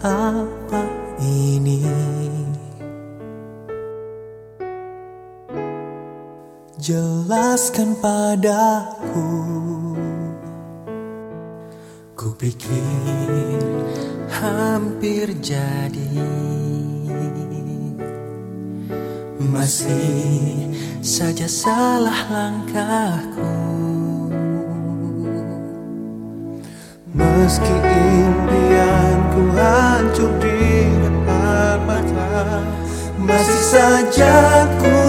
apa ini? Jelaskan padaku. Ku pikir hampir jadi. Masih saja salah langkahku. Meski impianku harus hancur di depan mata. Masih saja ku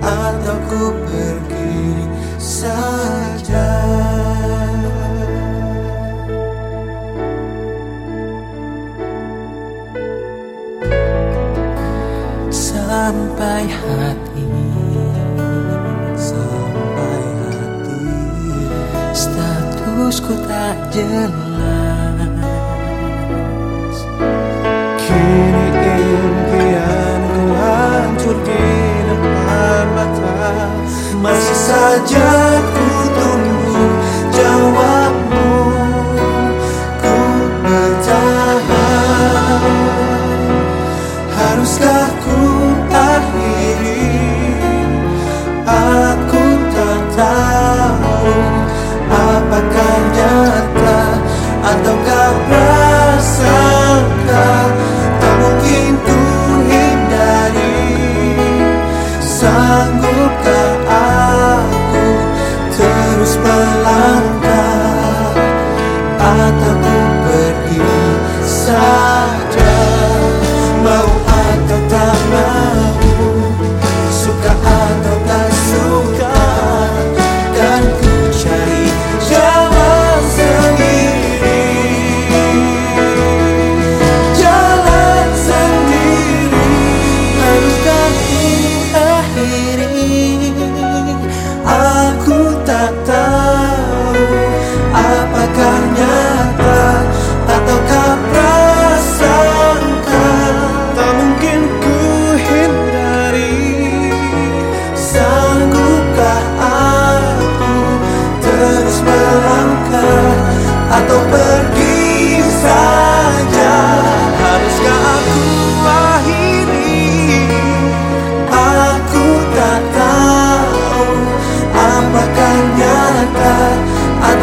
atau ku pergi saja. Sampai hati sampai hati statusku tak jelas. Sanggupkah aku terus melangkah Atau ku pergi